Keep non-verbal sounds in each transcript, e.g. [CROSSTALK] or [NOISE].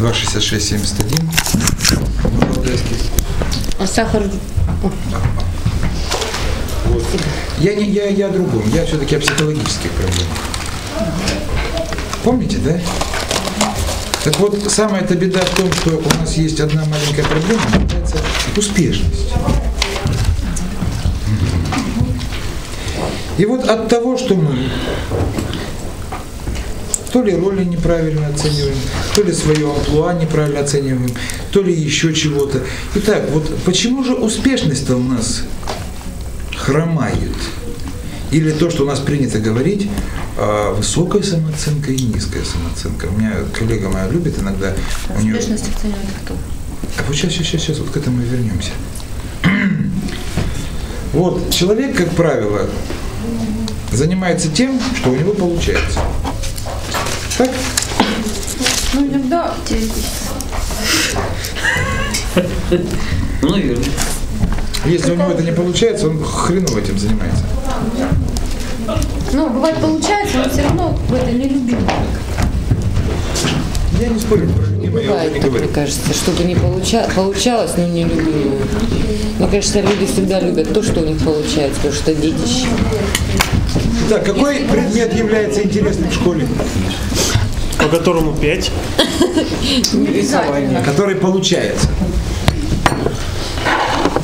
26671. А сахар... Вот. Я, не, я, я о другом, я все-таки о психологических проблемах. Помните, да? Так вот, самая эта беда в том, что у нас есть одна маленькая проблема, называется успешность. И вот от того, что мы то ли роли неправильно оцениваем, то ли свое амплуа неправильно оцениваем, то ли еще чего-то. Итак, вот почему же успешность-то у нас хромает? Или то, что у нас принято говорить, а, высокая самооценка и низкая самооценка. У меня коллега моя любит иногда. у нее... Успешность оценивает кто? А вот сейчас, сейчас, сейчас, вот к этому и вернемся. Вот человек, как правило, занимается тем, что у него получается. Так? Ну, иногда Ну, наверное. Если у него это не получается, он хреново этим занимается. Ну, бывает получается, но все равно в это не любим. Я не спорю про любимое, Бывает так, мне кажется, чтобы не получа... получалось, но не любимое. Мне кажется, люди всегда любят то, что у них получается, потому что детище. Так, какой предмет является интересным в школе? По которому 5. Который получается.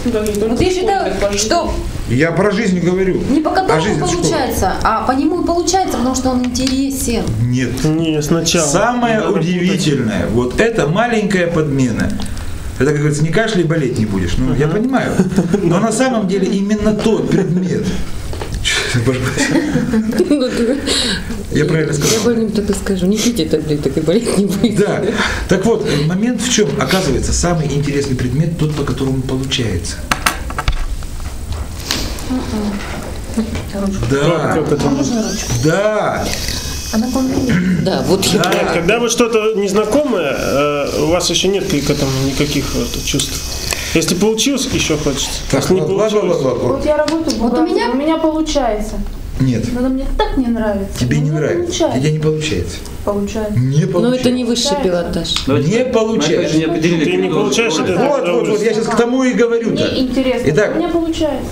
Вот я считаю, что Я про жизнь говорю. не по которому жизнь получается, а по нему и получается, потому что он интересен. Нет. Не, сначала. Самое Надо удивительное, вот это маленькая подмена. Это, как говорится, не кашляй, болеть не будешь. Ну, я понимаю. Но на самом деле именно тот предмет. Я правильно Я сказал? больным так и скажу, не пейте таблеток и болеть не будет. Да. Так вот, момент в чем? Оказывается, самый интересный предмет тот, по которому получается. Да, Как это? да, Да, вот я Да. Когда вы что-то незнакомое, э, у вас еще нет к этому никаких чувств. Если получилось, еще хочется. Так, Если не получилось, ладно, ладно. Вот я работаю Вот у меня- у меня получается. Нет, Но мне так не нравится. тебе У не меня нравится. Получается. Тебе не получается. получается. Не Но получается. это не высший пилотаж. Давайте Не получается. Не определили, Ты не получаешь это? Вот, вот, вот, я сейчас к тому и говорю-то. Мне интересно. Итак, У меня получается.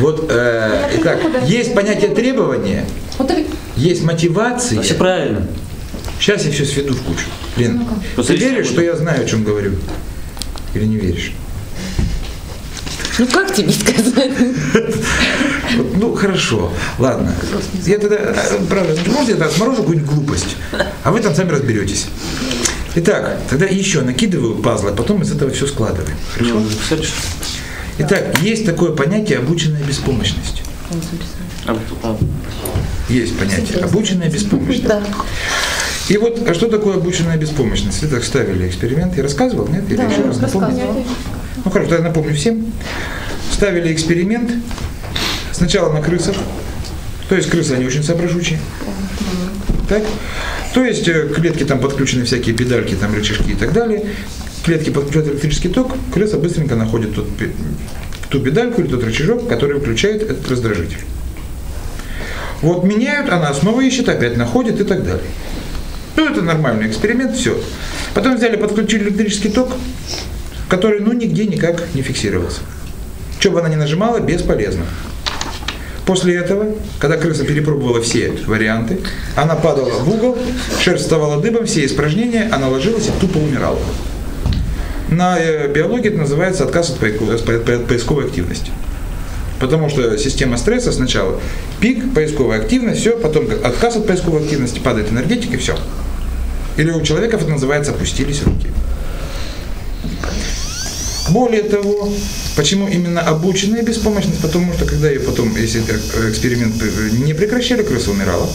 вот, э, итак, есть понятие требования, Вот так есть мотивация. Все правильно. Сейчас я все сведу в кучу. Лен, ты Посмотрите, веришь, что я знаю, о чем говорю? Или не веришь? Ну как тебе сказать? Ну, хорошо, ладно. Я тогда, э, правда, можете я тогда сморожу какую-нибудь глупость, а вы там сами разберетесь. Итак, тогда еще накидываю пазлы, а потом из этого все складываем. Хорошо? Ну? Итак, есть такое понятие обученная беспомощность. А, а, Есть понятие обученная беспомощность. Да. И вот, а что такое обученная беспомощность? Вы так ставили эксперимент, я рассказывал, нет? Или Да, еще раз напомню? Ну хорошо, тогда напомню всем. Ставили эксперимент сначала на крысах, то есть крысы, они очень соображучие. Так? То есть э, клетки там подключены всякие педальки, там рычажки и так далее. Клетки подключают электрический ток, крыса быстренько находит тот, ту педальку или тот рычажок, который включает этот раздражитель. Вот меняют, она снова ищет, опять находит и так далее. Ну, это нормальный эксперимент, все. Потом взяли, подключили электрический ток, который, ну, нигде никак не фиксировался. Что бы она ни нажимала, бесполезно. После этого, когда крыса перепробовала все варианты, она падала в угол, шерсть вставала дыбом, все испражнения, она ложилась и тупо умирала. На э, биологии это называется отказ от поисковой активности. Потому что система стресса сначала пик, поисковая активность, все, потом отказ от поисковой активности, падает энергетика и все. Или у человека это называется опустились руки. Более того, почему именно обученная беспомощность? Потому что когда ее потом, если э, эксперимент э, не прекращали, крыса умирала.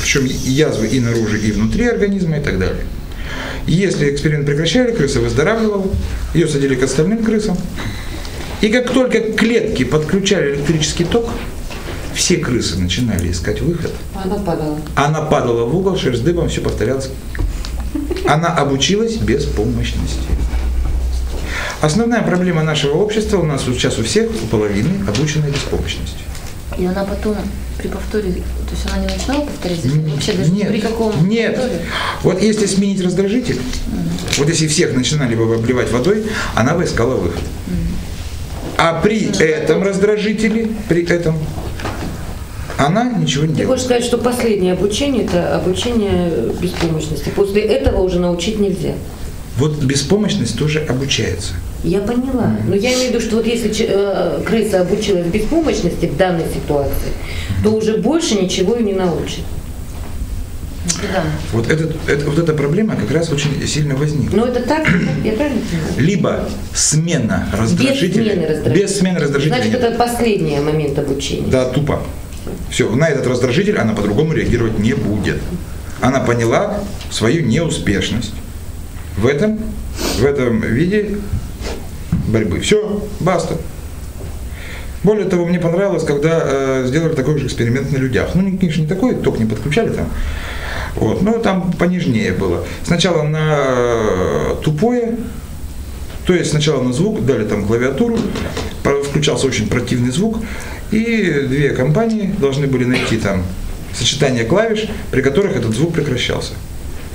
Причем язвы и наружу, и внутри организма и так далее. Если эксперимент прекращали, крыса выздоравливала, ее садили к остальным крысам. И как только клетки подключали электрический ток, все крысы начинали искать выход. Она падала. Она падала в угол, шерсть дыбом, все повторялось. Она обучилась беспомощности. Основная проблема нашего общества у нас вот сейчас у всех, у половины, обученная беспомощность. И она потом при повторе, то есть она не начинала повторять вообще даже Нет, при каком нет. повторе? Вот если сменить раздражитель, вот если всех начинали бы обливать водой, она бы искала выход. А при этом раздражителе, при этом, она ничего не Ты делает. хочешь сказать, что последнее обучение – это обучение беспомощности. После этого уже научить нельзя. Вот беспомощность тоже обучается. Я поняла. Но я имею в виду, что вот если э, крыса обучилась беспомощности в данной ситуации, то уже больше ничего и не научит. Да. Вот, этот, это, вот эта проблема как раз очень сильно возникла. Но это так, я правильно понимаю? Либо смена смены раздражителя. Без смены раздражителя Значит, нет. это последний момент обучения. Да, тупо. Все, на этот раздражитель она по-другому реагировать не будет. Она поняла свою неуспешность в этом, в этом виде борьбы. Все, баста. Более того, мне понравилось, когда э, сделали такой же эксперимент на людях. Ну, не- конечно, не такой, ток не подключали там. Вот, но там понежнее было. Сначала на э, тупое, то есть сначала на звук, дали там клавиатуру, включался очень противный звук, и две компании должны были найти там сочетание клавиш, при которых этот звук прекращался.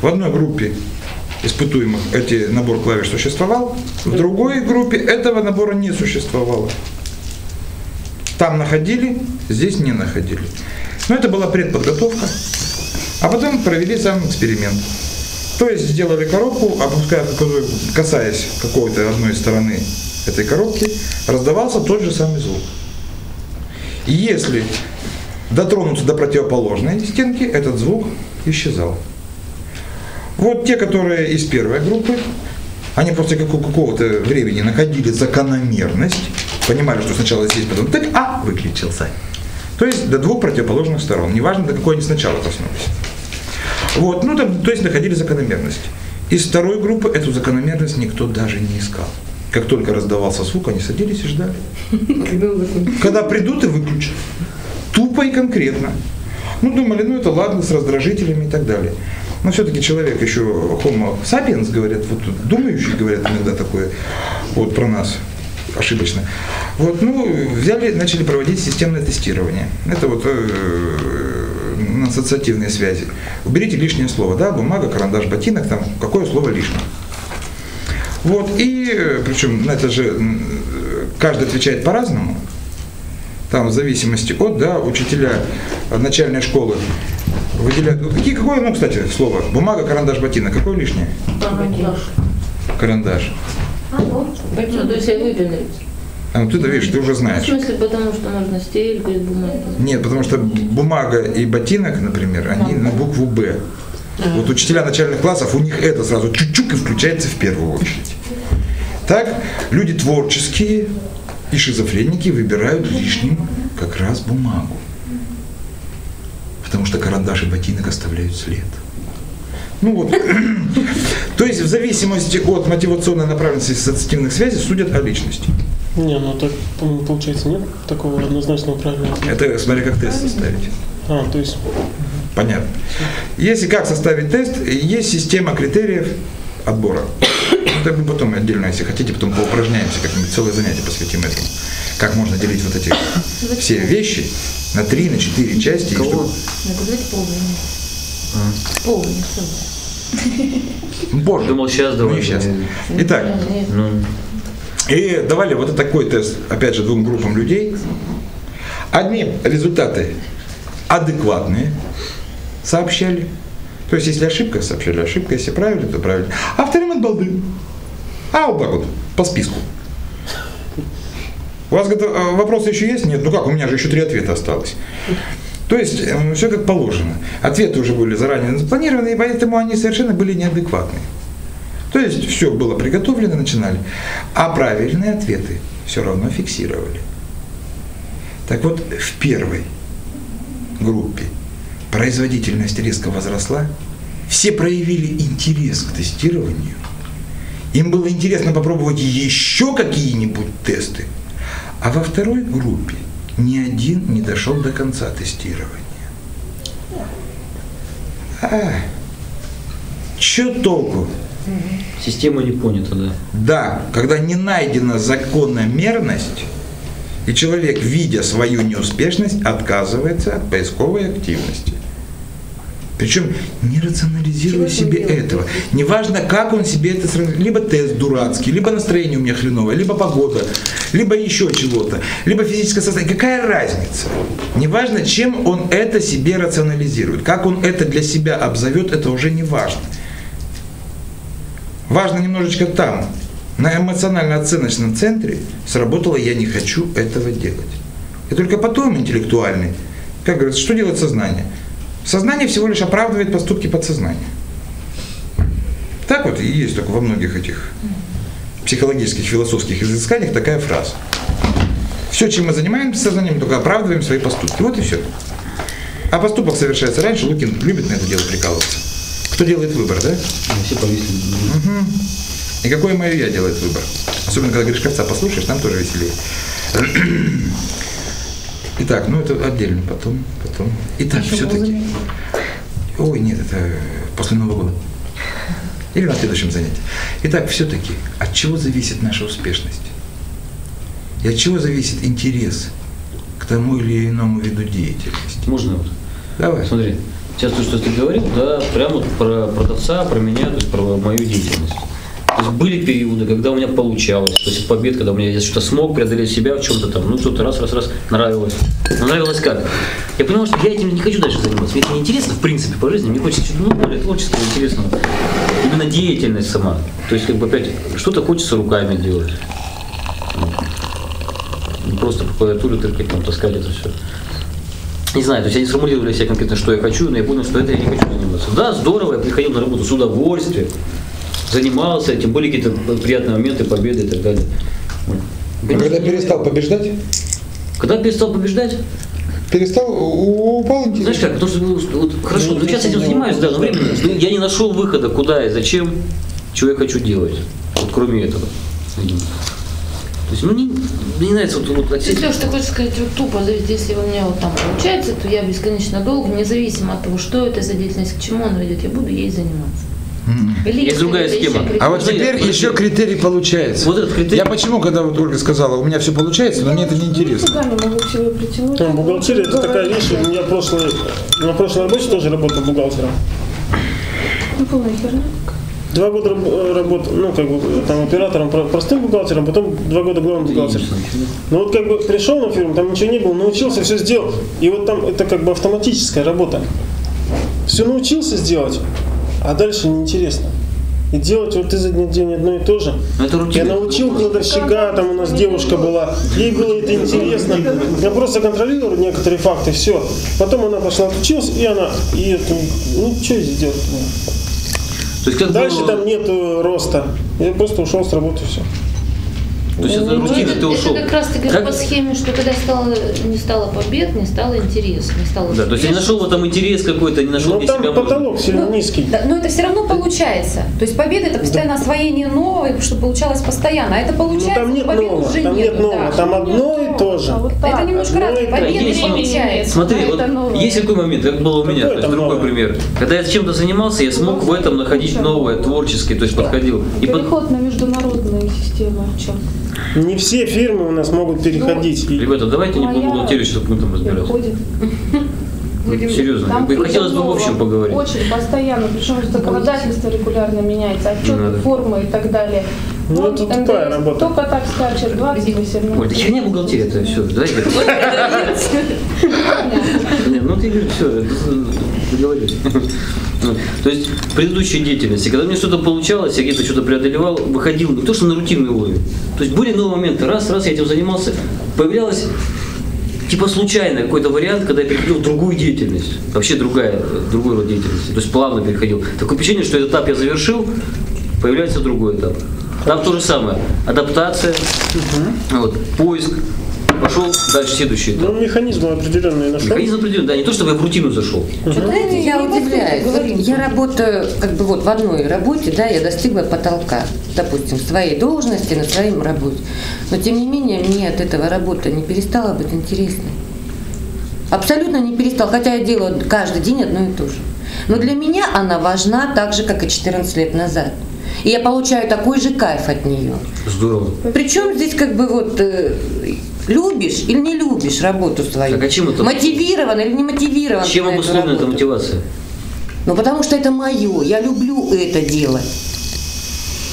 В одной группе испытуемых эти набор клавиш существовал, в другой группе этого набора не существовало. Там находили, здесь не находили. Но это была предподготовка. А потом провели сам эксперимент. То есть сделали коробку, опуская, касаясь какой-то одной стороны этой коробки, раздавался тот же самый звук. И если дотронуться до противоположной стенки, этот звук исчезал. Вот те, которые из первой группы, они после какого- какого-то времени находили закономерность, понимали, что сначала здесь, потом так, а выключился. То есть до двух противоположных сторон. Неважно, до какой они сначала коснулись. Вот, ну, там, то есть находили закономерность. Из второй группы эту закономерность никто даже не искал. Как только раздавался звук, они садились и ждали. Когда придут и выключат. Тупо и конкретно. Ну, думали, ну это ладно, с раздражителями и так далее. Но все-таки человек еще homo sapiens, говорят, вот думающий, говорят иногда такое, вот про нас ошибочно. Вот, ну, взяли, начали проводить системное тестирование. Это вот э, на ассоциативные связи. Уберите лишнее слово, да, бумага, карандаш, ботинок, там, какое слово лишнее. Вот, и э, причем на это же каждый отвечает по-разному. Там в зависимости от, да, учителя э, начальной школы выделяют. ну, Какие, какое, ну, кстати, слово? Бумага, карандаш, ботинок. Какое лишнее? Карандаш. А, ну, Ну, то есть я выделить. А ну ты-то видишь, ты уже В знаешь. смысле, потому что можно стель без бумаги. Нет, потому что бумага и ботинок, например, они на букву Б. Вот учителя начальных классов, у них это сразу чуть-чуть и включается в первую очередь. Так, люди творческие и шизофреники выбирают лишним как раз бумагу. Потому что карандаш и ботинок оставляют след. Ну вот. [COUGHS] То есть в зависимости от мотивационной направленности ассоциативных связей судят о личности. Не, ну так, получается, нет такого однозначного правильного ответа. Это смотри, как тест составить. А, то есть, Понятно. Если как составить тест, есть система критериев отбора. Это мы потом отдельно, если хотите, потом поупражняемся, как-нибудь целое занятие посвятим этому. Как можно делить вот эти все вещи на три, на четыре части. Кого? чтобы- Надо взять полный. Полный, целый. Позже. Думал, сейчас Ну, давай. не сейчас. Итак, Ну, и давали вот такой тест, опять же, двум группам людей. Одни результаты адекватные сообщали. То есть, если ошибка, сообщали ошибка, если правильно, то правильно. А вторым от балды. А вот так вот, по списку. У вас э, вопросы еще есть? Нет, ну как, у меня же еще три ответа осталось. То есть все как положено. Ответы уже были заранее запланированы, и поэтому они совершенно были неадекватны. То есть все было приготовлено, начинали. А правильные ответы все равно фиксировали. Так вот, в первой группе производительность резко возросла, все проявили интерес к тестированию. Им было интересно попробовать еще какие-нибудь тесты. А во второй группе ни один не дошел до конца тестирования. А, че толку? система не понята, да. Да, когда не найдена закономерность, И человек, видя свою неуспешность, отказывается от поисковой активности. Причем не рационализируя себе этого. Неважно, как он себе это сравнит. Либо тест дурацкий, либо настроение у меня хреновое, либо погода, либо еще чего-то, либо физическое состояние. Какая разница? Неважно, чем он это себе рационализирует. Как он это для себя обзовет, это уже не важно. Важно немножечко там, на эмоционально-оценочном центре сработало «я не хочу этого делать». И только потом интеллектуальный, как говорится, что делает сознание? Сознание всего лишь оправдывает поступки подсознания. Так вот и есть только во многих этих психологических, философских изысканиях такая фраза. Все, чем мы занимаемся сознанием, только оправдываем свои поступки. Вот и все. А поступок совершается раньше, Лукин любит на это дело прикалываться. Кто делает выбор, да? Все повисли. И какое мое я делает выбор. Особенно, когда Гришковца послушаешь, там тоже веселее. [CLEARS THROAT] Итак, ну это отдельно, потом, потом. Итак, все-таки. Ой, нет, это после Нового года. Или на следующем занятии. Итак, все-таки, от чего зависит наша успешность? И от чего зависит интерес к тому или иному виду деятельности? Можно вот? Давай. Смотри, сейчас то, что ты говорил, да, прямо вот про продавца, про меня, то есть про мою деятельность. То есть были периоды, когда у меня получалось, то есть побед, когда у меня я что-то смог преодолеть себя в чем-то там, ну что-то раз, раз, раз, нравилось. Но нравилось как? Я понимал, что я этим не хочу дальше заниматься. Мне это не интересно, в принципе, по жизни. Мне хочется чуть ну, более творческого, интересного. Именно деятельность сама. То есть, как бы опять, что-то хочется руками делать. Не просто по клавиатуре тыркать, там, таскать это все. Не знаю, то есть я не сформулировал себя конкретно, что я хочу, но я понял, что это я не хочу заниматься. Да, здорово, я приходил на работу с удовольствием, занимался, тем более какие-то приятные моменты, победы и так далее. Вот. А когда перестал побеждать, Когда перестал побеждать, перестал, упал интерес. знаешь как, потому что ну, вот, хорошо, ну сейчас этим занимаюсь, да, но временно. Ну, я не нашел выхода, куда и зачем, чего я хочу делать, вот кроме этого. То есть, ну, не, мне не нравится вот, вот отсесть- Леш, ты хочешь сказать вот тупо, если у меня вот там получается, то я бесконечно долго, независимо от того, что это за деятельность, к чему она ведет, я буду ей заниматься. Есть другая схема. А вот теперь еще критерий получается. Вот этот критерий. Я почему, когда вот Ольга сказала, у меня все получается, но мне это не интересно. Ну, бухгалтерия это такая вещь. Я прошлой, на прошлой работе тоже работал бухгалтером. Ну, херня. Два года э, работал, ну, как бы, там, оператором, про- простым бухгалтером, потом два года главным бухгалтером. Ну, вот, как бы, пришел на фирму, там ничего не было, научился, все сделал. И вот там это, как бы, автоматическая работа. Все научился сделать, а дальше неинтересно. И делать вот изо дня в день одно и то же. Ну, это Я научил кладовщика, там у нас девушка была, ей было это интересно. Я просто контролировал некоторые факты, все. Потом она пошла отучилась, и она, и это, ну, что здесь делать? То есть, как Дальше было- там нет роста. Я просто ушел с работы, все. То есть это Ну, рутина, ты ушел. это как раз таки Как- по схеме, что когда стало, не стало побед, не стало интерес, не стало Да, то есть я не нашел в этом интерес какой-то, не нашел Но для Ну, там себя. потолок сильно низкий. Да, но это все равно получается. То есть победа это постоянно освоение нового, чтобы получалось постоянно. А это Ну получается, там нет побед нового, уже там нет нету, нового, да. там одно и то же. А вот Это немножко то же. Победа Есть, не получается. Смотри, вот это новое. есть какой момент, как было у меня, Какое то есть другой новое? пример. Когда я чем-то занимался, я смог в этом находить новое, творческое, то есть подходил. И под- Переход на международные системы. в чем? Не все фирмы у нас могут переходить. И- Ребята, давайте не Моя бухгалтерии, чтобы мы там разбирались. Переходит. Серьезно, Там хотелось бы в общем поговорить. Очень постоянно, причем законодательство регулярно меняется, отчеты, формы и так далее. Ну, Вот это НДС тупая работа. Только так скачет 20 18. Ой, да херня бухгалтерия, это все. Давайте. Нет, ну ты говоришь, все, договорились. Ну, То есть в предыдущей деятельности, когда меня что-то получалось, я где-то что-то преодолевал, выходил не то, что на рутинный уровень. То есть были новые моменты, раз, раз я этим занимался, появлялась типа случайно какой-то вариант, когда я переходил в другую деятельность. Вообще другая, другой род деятельности. То есть плавно переходил. Такое впечатление, что этот этап я завершил, появляется другой этап. Там то же самое. Адаптация, вот, поиск. Пошел дальше следующий этап. Ну, механизм определенный нашел. Механизм определенный, да, не то, чтобы я в рутину зашел. Знаете, я удивляюсь. Я работаю как бы вот в одной работе, да, я достигла потолка, допустим, в своей должности, на своем работе. Но тем не менее, мне от этого работа не перестала быть интересной. Абсолютно не перестала, хотя я делаю каждый день одно и то же. Но для меня она важна так же, как и 14 лет назад. И я получаю такой же кайф от нее. Здорово. Причем здесь как бы вот э, Любишь или не любишь работу свою? Так а чем это- Мотивирован или не мотивирован? Чем обусловлена эта мотивация? Ну, потому что это мое. Я люблю это делать.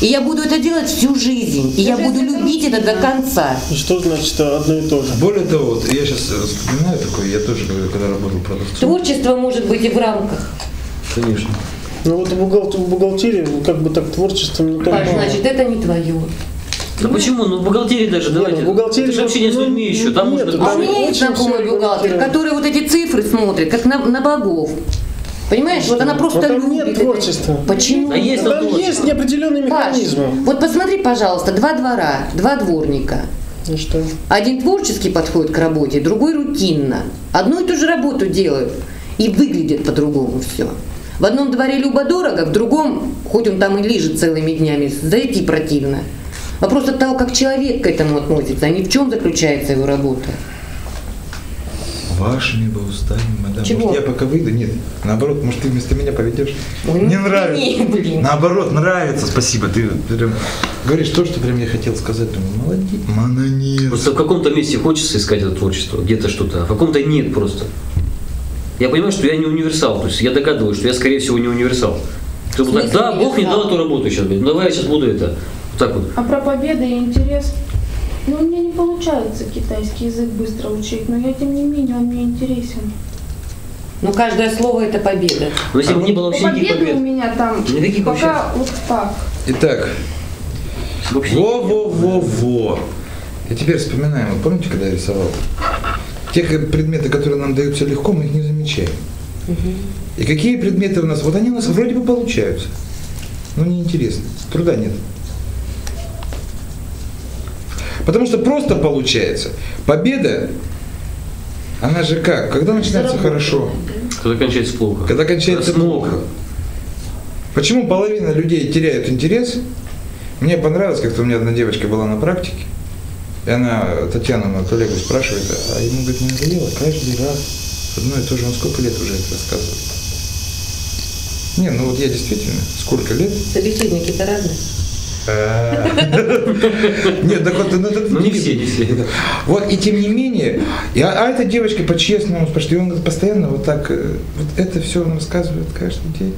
И я буду это делать всю жизнь. И я буду любить это до конца. И Что значит одно и то же? Более того, вот я сейчас вспоминаю такое, я тоже говорю, когда работал продавцом. Творчество может быть и в рамках. Конечно. Ну вот в бухгал- в бухгалтерии ну, как бы так творчеством не Паш, только... значит, это не твое. Да почему? Ну в бухгалтерии даже, давайте. в бухгалтерии это же общение с вот, ну, людьми еще. Там нет, может быть... А у меня есть знакомый бухгалтер, который вот эти цифры смотрит, как на, на богов. Понимаешь, вот она просто Но там любит. нет это. творчества. Почему? А есть Там творчество. есть неопределенные Паш, механизмы. вот посмотри, пожалуйста, два двора, два дворника. Ну что? Один творчески подходит к работе, другой рутинно. Одну и ту же работу делают. И выглядит по-другому все. В одном дворе любо-дорого, в другом, хоть он там и лежит целыми днями, зайти противно. Вопрос от того, как человек к этому относится, а не в чем заключается его работа. Вашими бы устами, мадам. Чего? Может, я пока выйду? Нет. Наоборот, может, ты вместо меня поведешь? Ой, не ну нравится. извини, блин. Наоборот, нравится. Спасибо. Ты прям говоришь то, что прям я хотел сказать. Думаю, молодец. Молодец. Просто в каком-то месте хочется искать это творчество, где-то что-то, а в каком-то нет просто. Я понимаю, что я не универсал, то есть я догадываюсь, что я, скорее всего, не универсал. Кто так, да, Бог мне универсал? дал эту работу сейчас, ну давай я сейчас буду это. Вот так вот. А про победы и интерес? Ну, у меня не получается китайский язык быстро учить, но я, тем не менее, он мне интересен. Но каждое слово это победа. Но если бы не было Ну, вообще никаких победы у побед, меня там Никаких пока вот так. Итак, вообще во-во-во-во. И теперь вспоминаем. Вот помните, когда я рисовал? Те предметы, которые нам даются легко, мы их не замечаем. И какие предметы у нас? Вот они у нас вроде бы получаются. Но неинтересно. Труда нет. Потому что просто получается. Победа, она же как? Когда начинается хорошо? когда кончается плохо. Когда кончается Когда плохо. Почему половина людей теряют интерес? Мне понравилось, как-то у меня одна девочка была на практике, и она, Татьяна, мою коллегу, спрашивает, а ему, говорит, не надоело каждый раз одно и то же, он сколько лет уже это рассказывает? Не, ну вот я действительно, сколько лет? Собеседники-то разные. Нет, так вот, ну, это Ну, не все, не все. Вот, и тем не менее, и, а, а эта девочка по-честному спрашивает, и он говорит, постоянно вот так, э, вот это все он рассказывает каждый день.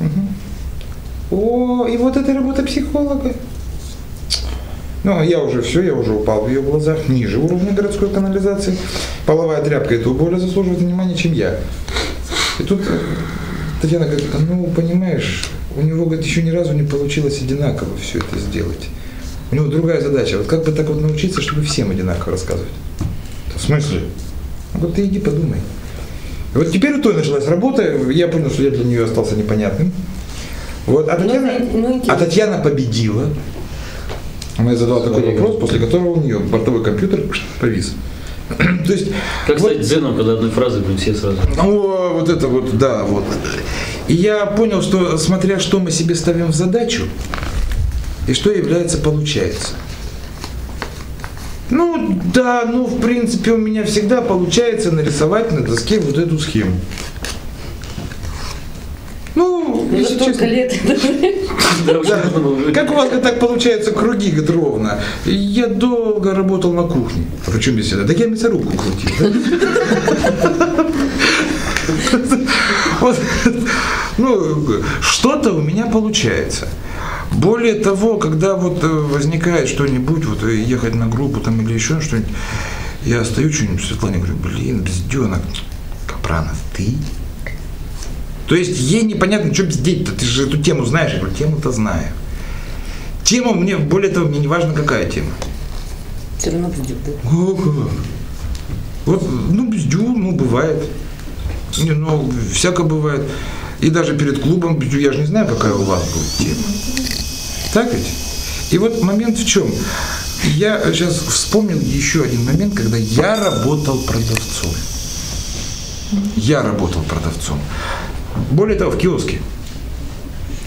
Мгм. О, и вот это работа психолога. Ну, а я уже все, я уже упал в ее глазах ниже уровня городской канализации. Половая тряпка этого более заслуживает внимания, чем я. И тут э, Татьяна говорит, «А ну, понимаешь, у него, говорит, еще ни разу не получилось одинаково все это сделать. У него другая задача. Вот как бы так вот научиться, чтобы всем одинаково рассказывать? В смысле? Он говорит, ты иди подумай. И вот теперь у той началась работа, я понял, что я для нее остался непонятным. Вот, а Ну, Татьяна, ну, а Татьяна победила. Она ей задала такой вопрос, после которого у нее бортовой компьютер повис. [CLEARS THROAT] То есть, Как вот- стать дзеном, когда одной фразы, блин, все сразу. ну, вот это вот, да, вот. И я понял, что смотря что мы себе ставим в задачу, и что является получается. Ну, да, ну, в принципе, у меня всегда получается нарисовать на доске вот эту схему. Ну, Ну, если столько честно. лет. Да, Да. Как у вас так получается круги ровно? Я долго работал на кухне. А при чем здесь это? Так я мясорубку крутил. Вот, ну, что-то у меня получается. Более того, когда вот э, возникает что-нибудь, вот э, ехать на группу там или еще что-нибудь, я стою что-нибудь Светлане говорю, блин, бзденок, Капранов, ты? То есть ей непонятно, что бздеть-то, ты же эту тему знаешь. Я говорю, тему-то знаю. Тема мне, более того, мне не важно, какая тема. Все равно придет. да? О, как? Вот, ну, бздю, ну, бывает. Не, ну, всяко бывает. И даже перед клубом бздю, я же не знаю, какая у вас будет тема. Так ведь? И вот момент в чем? Я сейчас вспомнил еще один момент, когда я работал продавцом. Я работал продавцом. Более того, в киоске.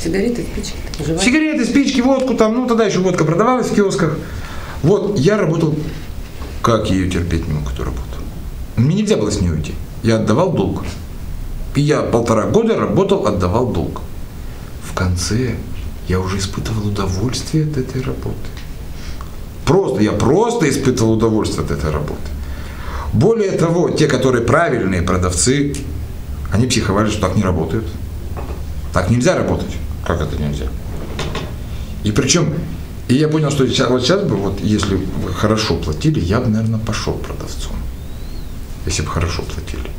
Сигареты, спички. жевать. Сигареты, спички, водку там, ну тогда еще водка продавалась в киосках. Вот, я работал, как я ее терпеть не мог, эту работу. Мне нельзя было с нее уйти. Я отдавал долг. И я полтора года работал, отдавал долг. В конце я уже испытывал удовольствие от этой работы. Просто, я просто испытывал удовольствие от этой работы. Более того, те, которые правильные продавцы, они психовали, что так не работают. Так нельзя работать. Как это нельзя? И причем, и я понял, что сейчас, вот сейчас бы, вот если бы хорошо платили, я бы, наверное, пошел продавцом. Если бы хорошо платили.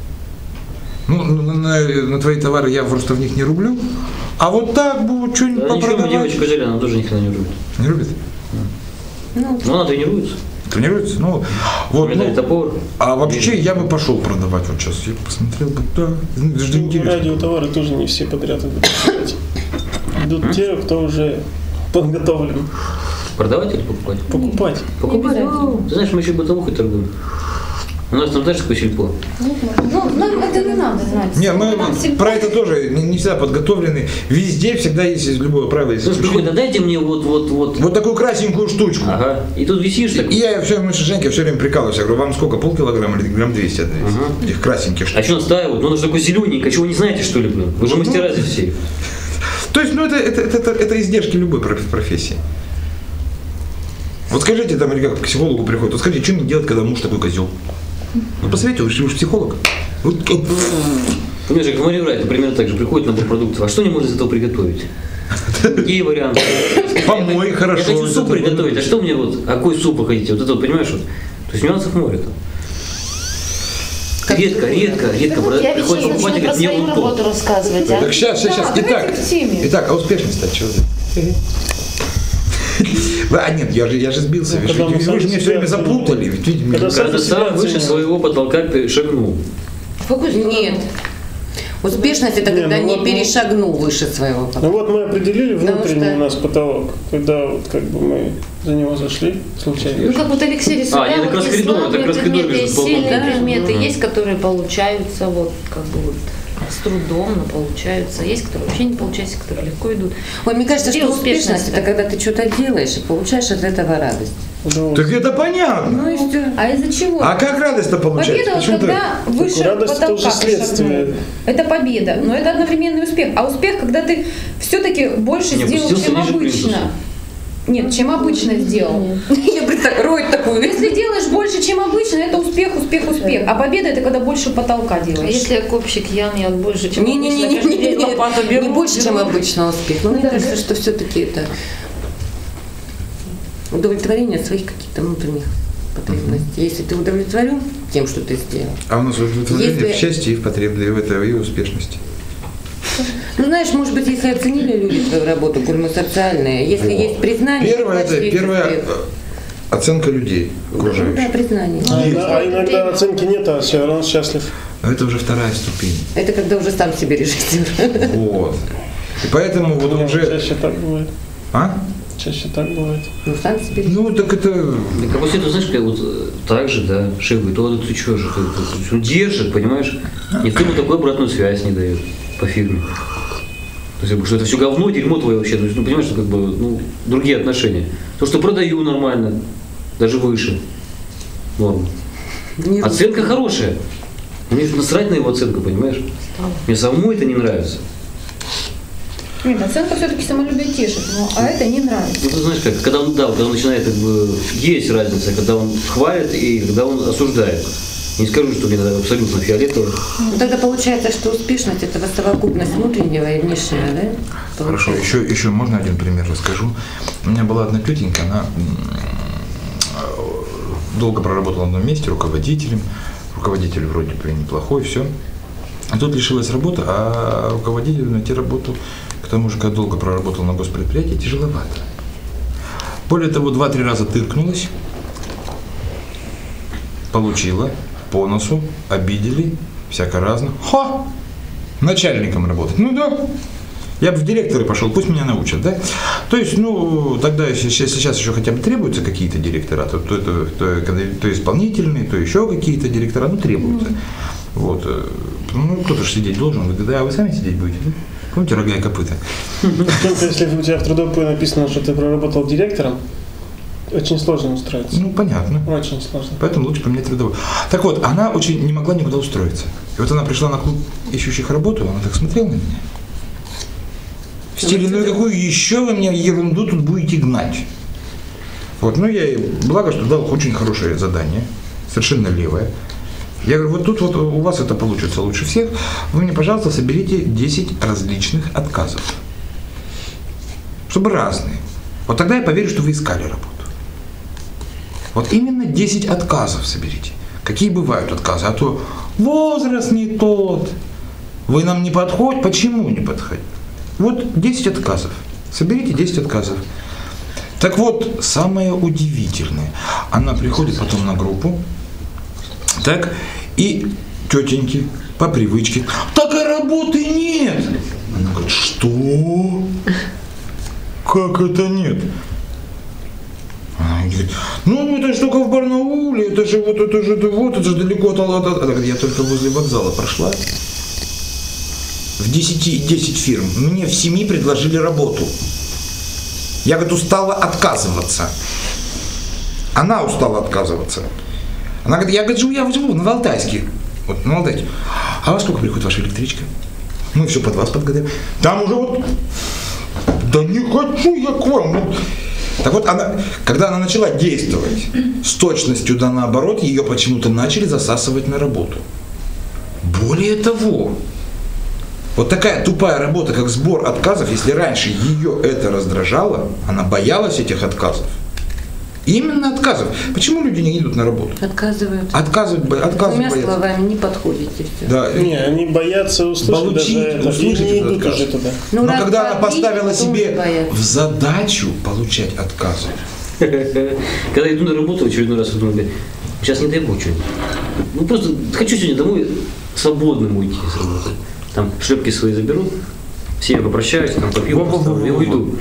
Ну, на, на- на твои товары я просто в них не рублю. А вот так бы вот что-нибудь Да, ничего, попродавать. девочку взяли, она тоже никогда не любит. Не любит? Ну, Но она тренируется. Тренируется? Ну, вот, ну, топор. а вообще я бы пошел продавать вот сейчас. Я посмотрел бы, да, ну, это же интересно. Радиотовары тоже не все подряд идут. Идут те, кто уже подготовлен Продавать или покупать? покупать. Покупать? Ну, Ты знаешь, мы еще бытовухой торгуем. У нас там, знаешь, такое сельпо. Ну, нам это не надо знать. Не, мы Нам всегда- про это тоже не, не всегда подготовлены. Везде всегда есть любое правило. Есть Слушай, исключение. да дайте мне вот, вот, вот. Вот такую красненькую штучку. Ага. И тут висишь так. И я все, мы с Женькой все время прикалываюсь. Я говорю, вам сколько, полкилограмма или грамм 200 отдать? Этих красненьких А штук. что настаивают? Ну, оно же такое зелененькое, чего вы не знаете, что ли, блин? Вы же Ну, мастера здесь все. [LAUGHS] То есть, ну это, это, это, это, это издержки любой проф- профессии. Вот скажите там, или как к психологу приходит, вот скажите, что мне делать, когда муж такой козел? Ну же вы же психолог. Как Мария Райт, например, так же приходит набор продуктов. А что мне можно из этого приготовить? Какие варианты? Помой хорошо. Я хочу суп приготовить. А что мне вот, а какой суп вы хотите? Вот это вот, понимаешь, вот. То есть нюансов море там. Редко, редко, редко Вот я ведь приходит сейчас покупатель начну и про говорит, мне свою вот то. работу рассказывать? Так сейчас, сейчас, сейчас. Да, Итак, итак, а успешность от чего? А нет, я же, я же сбился. Ну, Вы же, когда мы вы же меня все время запутали. Ведь мне Когда Когда себя сам выше своего потолка шагнул. В какую сторону? Нет. Успешность это Не, когда ну не вот, ну- перешагнул выше своего потолка. Ну вот мы определили внутренний что- у нас потолок, когда вот как бы мы за него зашли Ну, случайно. как вот Алексей рисовал, А, я раз вот это слабые предметы, полками. сильные Да. предметы, Мгм. есть, которые получаются вот как бы вот с трудом, но получаются. Есть, которые вообще не получаются, которые легко идут. Ой, мне кажется, Где что успешность это когда ты что-то делаешь и получаешь от этого радость. Так это понятно. Ну и все. А из-за чего? А как радость-то получается? Победа, Почему когда выше радость это потолка уже следствие. шагнул. Это победа, но это одновременный успех. А успех, когда ты все-таки больше Не сделал, опустился чем обычно. плинтуса. Нет, чем обычно сделал. Я представляю, роет такую. Если делаешь больше, чем обычно, это успех, успех, успех. А победа это когда больше потолка А делаешь. если я копщик ям, я больше, чем обычно, Не-не-не, день лопату беру, не больше, чем обычно успех. Но мне кажется, что все-таки это удовлетворение своих каких-то внутренних потребностей. Если ты удовлетворен тем, что ты сделал. А у нас удовлетворение в счастье и в потребности, в этой и успешности. Ну, знаешь, может быть, если оценили люди твою работу, гурмы социальные, если Вот. есть признание, Первое, это успех. э, оценка людей Ну да, окружающих. признание. А, Есть. иногда- а иногда оценки нет, а все равно счастлив. Но это уже вторая ступень. Это когда уже сам себе режиссер. Вот. И поэтому вот Ну, уже... Чаще так бывает. А? Чаще так бывает. Ну, сам себе. Ну, так это... Так а после этого, знаешь, как вот э, так же, да, шеф говорит, ладно, ты что же, ты, ты- держит, понимаешь? Никто ему такую обратную связь не дает по фирме. То есть, что это все говно, дерьмо твое вообще. То есть, ну, понимаешь, что как бы, ну, другие отношения. То, что продаю нормально, даже выше нормы. Не Оценка хорошая. Мне насрать на его оценку, понимаешь? Мне самому это не нравится. Нет, оценка все-таки самолюбие тешит, но, а это не нравится. Ну, ты знаешь как, когда он, да, когда он начинает, как бы, есть разница, когда он хвалит и когда он осуждает. Не скажу, что мне абсолютно фиолетово. Ну, тогда получается, что успешность это совокупность внутреннего и внешнего, да? Хорошо, еще, еще можно один пример расскажу. У меня была одна тетенька, она м, долго проработала на одном месте руководителем. Руководитель вроде бы неплохой, все. А тут лишилась работы, а руководителю найти работу, к тому же, когда долго проработал на госпредприятии, тяжеловато. Более того, два-три раза тыркнулась, получила по носу, обидели, всяко разно. Ха! Начальником работать. Ну да. Я бы в директоры пошел, пусть меня научат, да? То есть, ну, тогда, если, сейчас еще хотя бы требуются какие-то директора, то, то, то, когда- то исполнительные, то еще какие-то директора, ну, требуются. Вот. э, Ну, кто-то же сидеть должен. Вы, да, вы сами сидеть будете, да? Помните рога и копыта? Только если у тебя в трудовой написано, что ты проработал директором, очень сложно устроиться. Ну, понятно. Очень сложно. Поэтому лучше поменять трудовую. Так вот, она очень не могла никуда устроиться. И вот она пришла на клуб ищущих работу, она так смотрела на меня. В стиле, ну и какую еще вы мне ерунду тут будете гнать? Вот, ну я ей, благо, что дал очень хорошее задание, совершенно левое. Я говорю, вот тут вот у вас это получится лучше всех. Вы мне, пожалуйста, соберите 10 различных отказов. Чтобы разные. Вот тогда я поверю, что вы искали работу. Вот именно 10 отказов соберите. Какие бывают отказы? А то возраст не тот, вы нам не подходите. Почему не подходите? Вот 10 отказов. Соберите 10 отказов. Так вот, самое удивительное, она приходит потом на группу, так, и тетеньки по привычке, так и работы нет. Она говорит, что? Как это нет? Говорит, ну это же только в Барнауле, это же вот, это же, вот, это же далеко от Аллата. Она говорит, я только возле вокзала прошла. В 10, 10 фирм. Мне в 7 предложили работу. Я, говорит, устала отказываться. Она устала отказываться. Она говорит, я говорит, я живу на Алтайске. Вот, на Алтайске. А во сколько приходит ваша электричка? Мы все под вас подгадаем. Там уже вот, да не хочу я к вам. Так вот, она, когда она начала действовать с точностью да наоборот, ее почему-то начали засасывать на работу. Более того, вот такая тупая работа, как сбор отказов, если раньше ее это раздражало, она боялась этих отказов. Именно отказов. Почему люди не идут на работу? Отказывают. Отказывают, отказывают Двумя боятся. словами не подходите. Все. Да. Не, они боятся услышать Получить, даже это, услышать не этот идут отказ. уже туда. Но когда она поставила себе боятся. в задачу получать отказы, [LAUGHS] Когда иду на работу в очередной раз, думаю, сейчас не дай бог что-нибудь. Ну просто хочу сегодня домой свободным уйти с работы. Там шлепки свои заберу, всеми попрощаюсь, там попью, и уйду.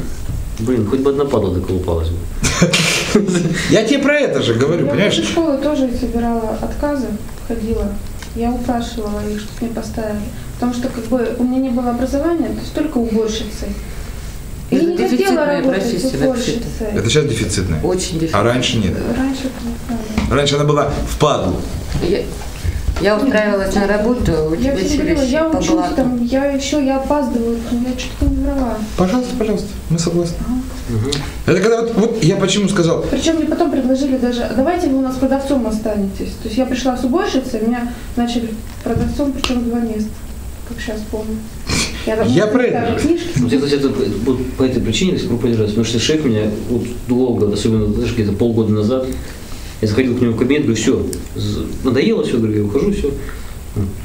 Блин, хоть бы одна падла доколупалась бы. [LAUGHS] [LAUGHS] я тебе про это же говорю, Я понимаешь? после школы тоже собирала отказы, ходила. Я упрашивала их, чтобы мне поставили. Потому что как бы у меня не было образования, то есть только уборщицей. И я Это не хотела дефицитная работать уборщицей. Это сейчас дефицитное. Очень А дефицитно. раньше нет. Раньше это не. Раньше она была в падлу. Я, я устраивалась на работу, у Я тебя все говорила, я учусь там, я еще, я опаздываю, я чуть не врала. Пожалуйста, пожалуйста, мы согласны. Это когда вот, вот я почему сказал, Причем мне потом предложили даже, «А давайте вы у нас продавцом останетесь. То есть я пришла с уборщицей, меня начали продавцом, причем два места, как сейчас помню. там Я про ставила это. Вот я, кстати, это, вот по этой причине до сих пор поддерживаюсь, потому что шеф меня вот долго, особенно даже где-то полгода назад, я заходил к нему в кабинет, говорю, все, надоело все, говорю, я ухожу, все.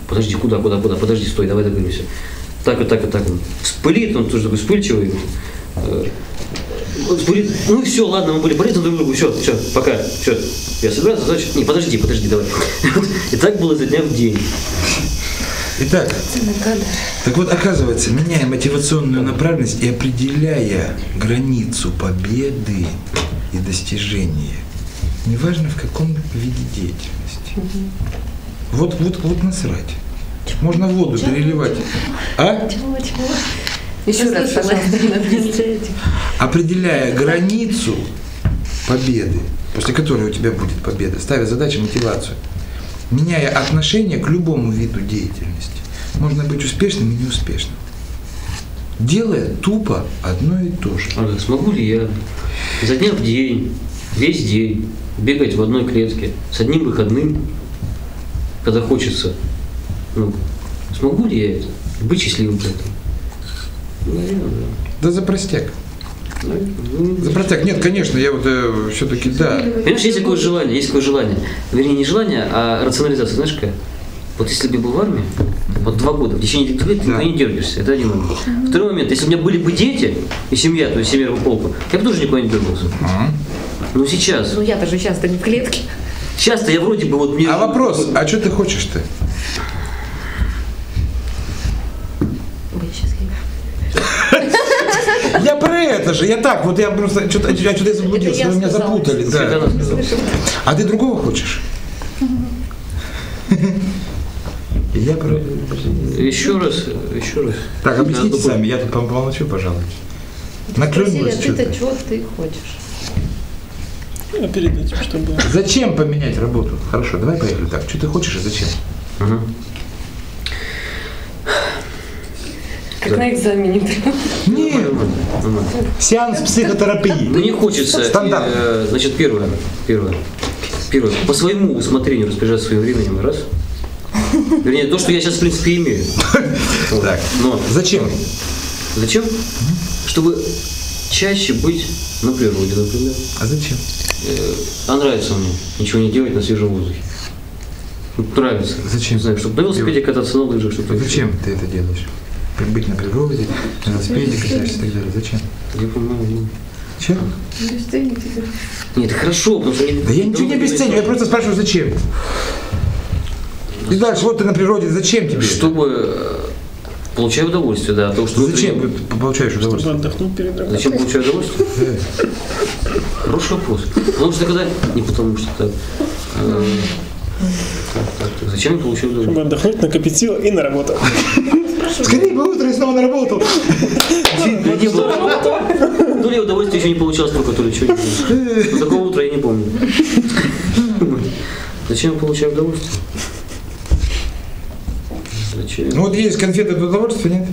Подожди, куда, куда, куда, подожди, стой, давай договоримся. Так вот, так вот, так вот. Вспылит, он тоже такой вспыльчивый. Вспылит, ну все, ладно, мы были полезны друг другу, все, все, пока, все. Я собираюсь, значит, не, подожди, подожди, давай. [LAUGHS] И так было за дня в день. Итак, так вот, оказывается, меняя мотивационную направленность и определяя границу победы и достижения, неважно в каком виде деятельности. Вот, вот, вот насрать. Можно воду переливать. А? Еще раз, пожалуйста. Определяя границу победы, после которой у тебя будет победа, ставя задачу мотивацию, меняя отношение к любому виду деятельности, можно быть успешным и неуспешным. Делая тупо одно и то же. А смогу ли я за дня в день, весь день бегать в одной клетке с одним выходным, когда хочется? Ну, смогу ли я это? Быть счастливым при этом? Наверное, да. Да за простяк. За простяк. Нет, конечно, я вот все-таки да. Понимаешь, есть такое желание, есть такое желание. Вернее, не желание, а рационализация. Знаешь какая? Вот если бы я был в армии, вот два года, в течение двух лет ты Да. никуда не дергаешься. Это один момент. Второй момент, если у меня были бы дети и семья, то есть семейного полка, я бы тоже никуда не дергался. Ага. Но сейчас, Ну я-то же сейчас-то не в клетке. сейчас-то я вроде бы вот мне... А вопрос, а что ты хочешь-то? Ой, сейчас я... Я про это же, я так, вот я просто что-то я что-то заблудился, вы меня сказала. запутали. Да. А ты другого хочешь? Я про... Еще раз, еще раз. Так, объясните Надо сами, я тут пом- помолчу, пожалуй. Наклюнулась а что-то. ты-то чего ты хочешь? Ну, перед этим, что было. Зачем поменять работу? Хорошо, давай поехали так. Что ты хочешь и зачем? Ага. Как на экзамене. Не, Нормально. сеанс психотерапии. Ну не хочется. Стандарт. э, значит, первое. Первое. Первое. По своему усмотрению распоряжаться своим временем. Раз. Вернее, то, что я сейчас, в принципе, имею. [LAUGHS] Так. Но Зачем? зачем? Чтобы чаще быть на природе, например. А зачем? Э, А нравится мне ничего не делать на свежем воздухе. Нравится. Зачем? Не знаю, чтобы на велосипеде кататься на лыжах, чтобы Зачем ты это делаешь? Быть на природе, на велосипеде катаешься и так далее. Зачем? Я понимаю. Нет, хорошо, потому что... Да я ничего не обесцениваю, я просто спрашиваю, зачем? И дальше, вот ты на природе, зачем тебе? Чтобы э, получать удовольствие, да, того, что... Зачем ты получаешь Чтобы удовольствие? отдохнуть перед работой. Зачем получаю удовольствие? Хороший вопрос. Потому что когда... Не потому что так. э. Зачем я получаю Чтобы удовольствие? отдохнуть, накопить силы и на работу. Скорее бы утро и снова на работу. Да не было. То ли удовольствие еще не получал столько, то ли что Но такого утра я не помню. Зачем я получаю удовольствие? Зачем? Ну вот есть конфеты, это удовольствие, нет?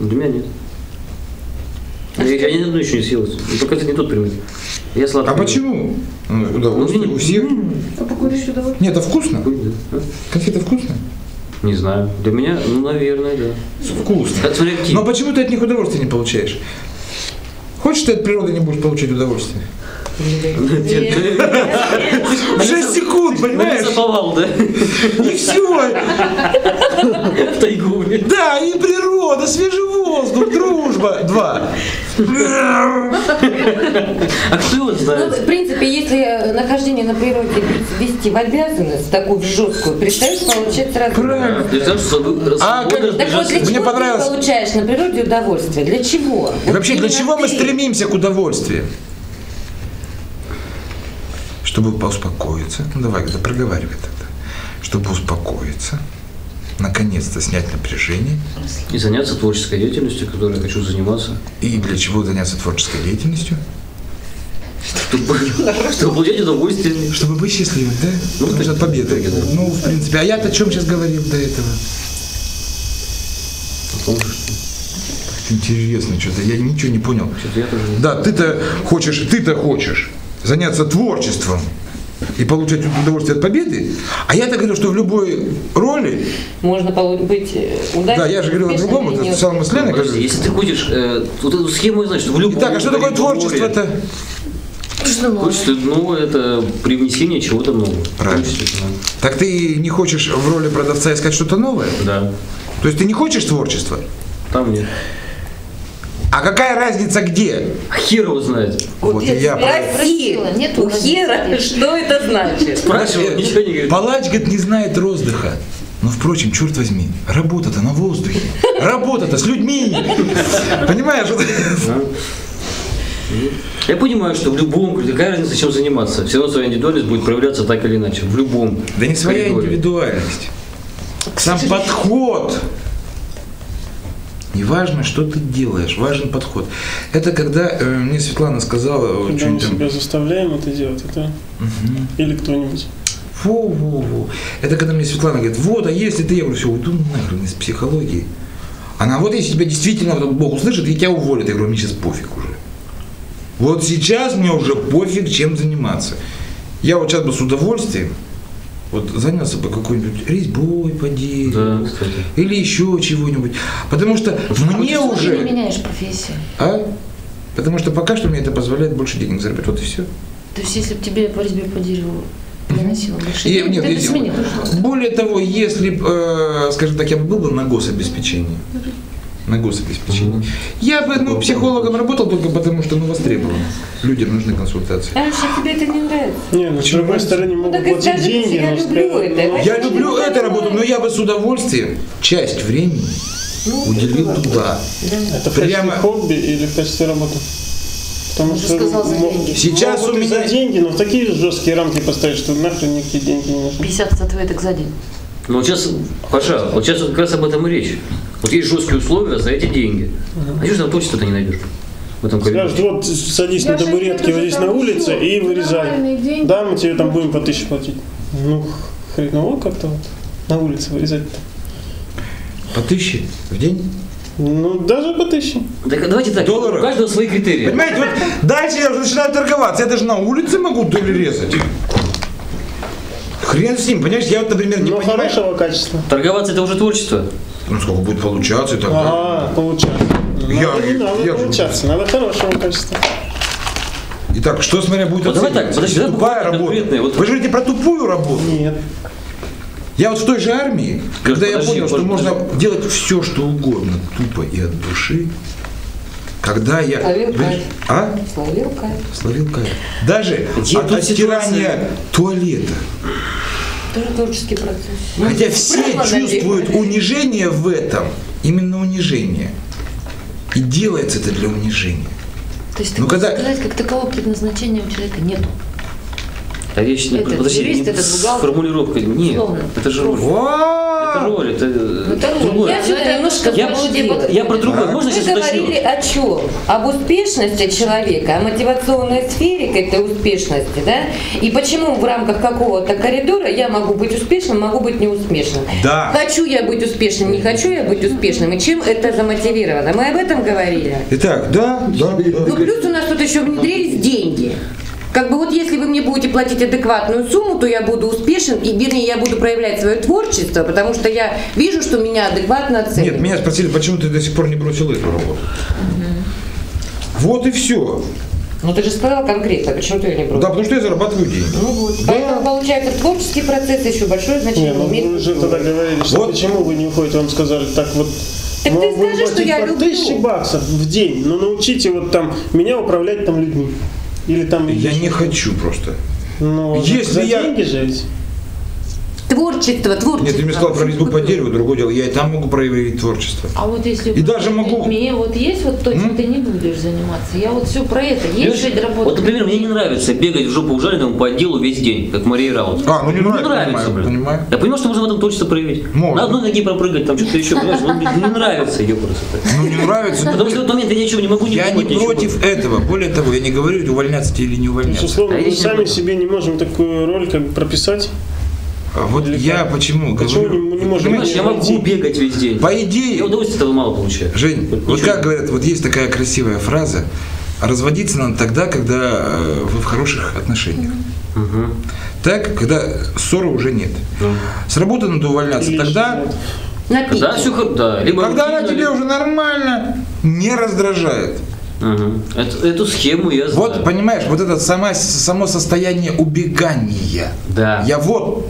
Для меня нет. Я, я ни одну еще не съел. Ну, Только это не тот пример. Я сладкий. А почему? Ну, удовольствие Ну, у всех. А покурить удовольствие? Нет, это вкусно. Конфеты вкусные? Не знаю. Для меня, ну, наверное, да. Вкусно. Смотри, какие. Но почему ты от них удовольствие не получаешь? Хочешь, ты от природы не будешь получать удовольствие? В 6 секунд, понимаешь? Заповал, да? И все. В тайгу. Да, и природа, свежий воздух, дружба. Два. А кто его Ну, знает? в принципе, если нахождение на природе вести в обязанность, такую жесткую. Правильно. Для того, чтобы А Так вот, для Мне чего понравилось. ты получаешь на природе удовольствие? Для чего? И вообще, для чего мы стремимся к удовольствию? Чтобы успокоиться. Ну давай, да проговаривай тогда. Чтобы успокоиться, наконец-то снять напряжение. И заняться творческой деятельностью, которой я хочу заниматься. И для чего заняться творческой деятельностью? Чтобы, чтобы удовольствие. Чтобы быть счастливым, да? Ну, Потому что победа. да. Ну, в принципе. А я-то о чем сейчас говорил до этого? О том, что Интересно, что-то я ничего не понял. что-то я тоже не Да, ты-то хочешь, ты-то хочешь заняться творчеством и получать удовольствие от победы, а я-то говорю, что в любой роли, Можно быть э, удачным. да, я же говорил о другом, это Подожди, говорю. если ты хочешь, э, вот эту схему знаешь, что в любом Итак, а что такое творчество-то? Творчество, ну, это привнесение чего-то нового. Правильно. Так ты не хочешь в роли продавца искать что-то новое? Да. То есть ты не хочешь творчества? Там нет. А какая разница где? А хер его знает. Вот и я Нету у Хера, что это значит. [LAUGHS] Спрашивал, ничего не говорит. Палач, говорит, не знает роздыха. Но, впрочем, черт возьми, работа-то на воздухе. Работа-то с людьми. Понимаешь? Я понимаю, что в любом, какая разница, чем заниматься, все равно своя индивидуальность будет проявляться так или иначе, в любом. Да не своя индивидуальность. Сам подход. Не важно, что ты делаешь, важен подход. Это когда э, мне Светлана сказала, вот, Когда мы там, себя заставляем это делать, это или кто-нибудь. Во-во-во. Это когда мне Светлана говорит, вот, а если ты, я говорю, все, уйду нахрен из психологии. Она, вот если тебя действительно Бог услышит, и тебя уволят. Я говорю, мне сейчас пофиг уже. Вот сейчас мне уже пофиг, чем заниматься. Я вот сейчас бы с удовольствием вот занялся бы какой-нибудь резьбой по дереву. Да, кстати. Или еще чего-нибудь. Потому что мне Почему ты не уже... меняешь профессию? А? Потому что пока что мне это позволяет больше денег заработать. Вот и все. То есть, если бы тебе по резьбе по дереву приносило больше денег, нет, ты бы если- сменил. Более того, если, б, э, скажем так, я бы был бы на гособеспечении, на гособеспечении, я бы ну, психологом работал только потому, что ну, востребован. Людям нужны консультации. А что тебе это не нравится? Не, ну с другой стороны могут и платить деньги, я люблю сказать, это. ну, Я люблю эту работу, но я бы с удовольствием часть времени уделил туда. Это в Прямо- качестве хобби или в качестве работы? Потому что сказал за деньги. Сейчас могут у меня- за деньги, но в такие жесткие рамки поставить, что нахрен никакие деньги не нужны. 50 статуэток за день. Вот сейчас, Паша, вот сейчас как раз об этом и речь. Вот есть жесткие условия за эти деньги. А что же там творчество-то не найдешь? В этом коридоре. Скажут, вот садись Я на табуретке вот здесь на улице и вырезай. Да, мы тебе там будем по тысяче платить. Ну, хреново как-то вот на улице вырезать-то. По тысяче в день? Ну, даже по тысяче. Так давайте так, Долларов? у каждого свои критерии. Понимаете, вот дальше я уже начинаю торговаться. Я даже на улице могу доли резать. Хрен с ним, понимаешь? Я вот, например, не Но понимаю. хорошего качества. Торговаться это уже творчество. Ну, сколько будет получаться и так далее. Ага, получаться. Я- Надо, не надо я же- получаться, надо хорошего качества. Итак, что смотря будет Вот давай так, подожди, тупая работа. вот- Вы же говорите про тупую работу. Нет. Я вот в той же армии, когда я подожди, понял, что подожди. можно делать все, что угодно, тупо и от души, когда я... Словил кайф. А? Словил кайф. Словил кайф. Даже Где от оттирания ситуация? туалета. Тоже творческий процесс. Хотя все чувствуют унижение в этом, именно унижение. И делается это для унижения. То есть ты Ну, когда- сказать, как такового предназначения у человека нету. А речь не... Этот Подожди, юрист, не- этот с бухгалтер. формулировкой. Нет, Условно. это же роль. Это роль, это... Это роль. другое. Я сюда немножко Я, я про другое. А? Можно Мы сейчас говорили о чем? Об успешности человека, о мотивационной сфере к этой успешности, да? И почему в рамках какого-то коридора я могу быть успешным, могу быть неуспешным. Да. Хочу я быть успешным, не хочу я быть успешным. И чем это замотивировано? Мы об этом говорили. Итак, да, да, Ну плюс у нас тут еще внедрились деньги. Как бы вот если вы мне будете платить адекватную сумму, то я буду успешен, и вернее я буду проявлять свое творчество, потому что я вижу, что меня адекватно оценивают. Нет, меня спросили, почему ты до сих пор не бросил эту работу. Вот и все. Ну ты же сказал конкретно, почему ты ее не бросил? Да, потому что я зарабатываю деньги. Ну вот. Поэтому получается творческий процесс еще большое Не, значение ну имеет. вы же тогда говорили, что Вот. почему вы не уходите, вам сказали, так вот, Так мы ты скажи, что я по люблю. тысяче баксов в день, но научите вот там меня управлять там людьми. Или там... Я не хочу просто. Ну, Если за я- деньги же ведь. Творчество, творчество. Нет, ты мне сказал про резьбу по дереву, другое дело. Я и там могу проявить творчество. А вот если И даже могу- людьми, вот есть вот то, чем ты не будешь заниматься. Я вот все про это. Есть же работа. Вот, например, мне не нравится бегать в жопу ужаленному по отделу весь день, как Мария Раут. А, ну не Ну, нравится, понимаю, блин. понимаю. Я понимаю, что можно в этом творчество проявить. Можно. На одной ноге пропрыгать, там что-то еще, понимаешь, ну, блин, не нравится ее просто. Ну не нравится. Потому что в этот момент я ничего не могу не Я не против этого. Более того, я не говорю, увольняться тебе или не То есть, увольняться. условно, А мы сами себе не можем такую роль как бы прописать. А Вот Или я как? почему Почему говорю. не- не можем Понимаешь, я могу найти? бегать весь день. По Я идее, удовольствие этого мало получаю. Жень, вот ничего. как говорят, вот есть такая красивая фраза, разводиться надо тогда, когда э, вы в хороших отношениях. Мгм. Так, когда ссоры уже нет. С работы надо увольняться Или тогда, еще нет. На пике. Да, все да. Либо когда она тебе либо- уже нормально не раздражает. Мгм. Эту, эту схему я знаю. Вот, понимаешь, вот это сама, само состояние убегания. Да. Я вот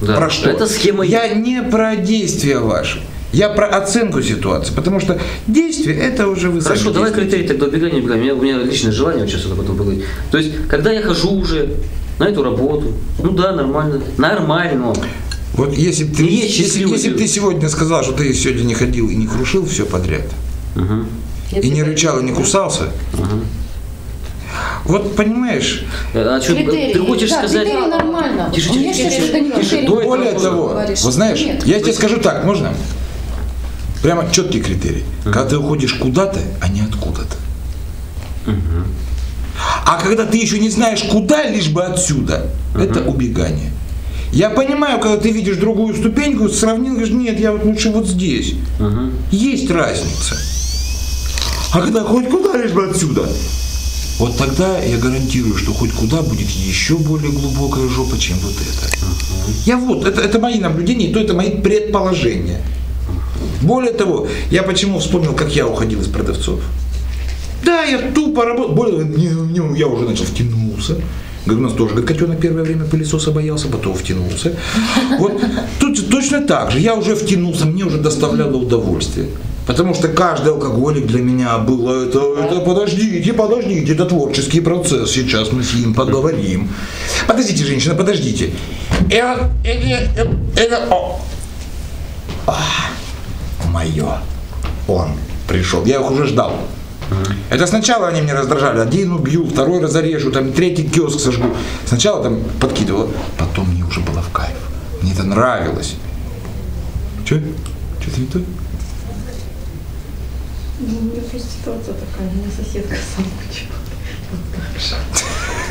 Да. про что. Эта схема Я не про действия ваши. Я про оценку ситуации, потому что действие это уже вы Хорошо, сами давай критерий тогда убегания, убегания. У меня, у меня личное желание вот сейчас это потом было. То есть, когда я хожу уже на эту работу, ну да, нормально, нормально. Вот если бы ты, если, если бы ты сегодня сказал, что ты сегодня не ходил и не крушил все подряд, Мгм. и не рычал, и не кусался, вот понимаешь, А что, Критерии. ты хочешь Да, сказать... критерии нормально. Тише, тише, тише, это не тише. критерий. До более того, говоришь. вот знаешь, Нет. я тебе скажу так, можно? Прямо четкий критерий. Когда ты уходишь куда-то, а не откуда-то. А когда ты еще не знаешь куда, лишь бы отсюда, это убегание. Я понимаю, когда ты видишь другую ступеньку, сравнил, говоришь, нет, я вот лучше вот здесь. Мгм. Есть разница. А когда хоть куда, лишь бы отсюда. Вот тогда я гарантирую, что хоть куда будет еще более глубокая жопа, чем вот это. Я вот, это, это мои наблюдения, то это мои предположения. Более того, я почему вспомнил, как я уходил из продавцов. Да, я тупо работал. Более того, я уже начал втянулся. Говорю, у нас тоже говорит, котенок первое время пылесоса боялся, потом втянулся. Вот тут точно так же. Я уже втянулся, мне уже доставляло удовольствие. Потому что каждый алкоголик для меня был это, это подождите, подождите, это творческий процесс. Сейчас мы с ним поговорим. Подождите, женщина, подождите. Это, это, это, о. Мое. Он пришел. Я их уже ждал. Это сначала они меня раздражали. Один убью, второй разорежу, там третий киоск сожгу. Сначала там подкидывало, потом мне уже было в кайф. Мне это нравилось. Че? Что-то не то? Ну, у меня просто ситуация такая, у меня соседка сама почему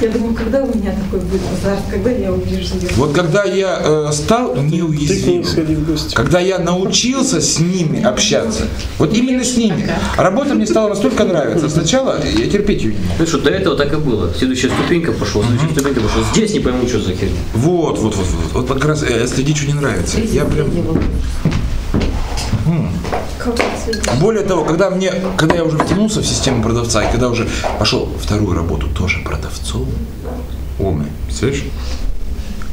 Я думаю, когда у меня такой будет азарт, когда я увижу ее. Вот когда я э, стал неуязвимым, когда я научился с ними общаться, вот именно с ними, работа мне стала настолько нравиться. Сначала я терпеть ее не мог. Что, до этого так и было. Следующая ступенька пошла, следующая ступенька пошла. Здесь не пойму, что за херня. Вот, вот, вот, вот, вот как раз э, если дичь не нравится. Я прям следить? Более того, когда мне, когда я уже втянулся в систему продавца, и когда уже пошел вторую работу тоже продавцом, умный, слышишь?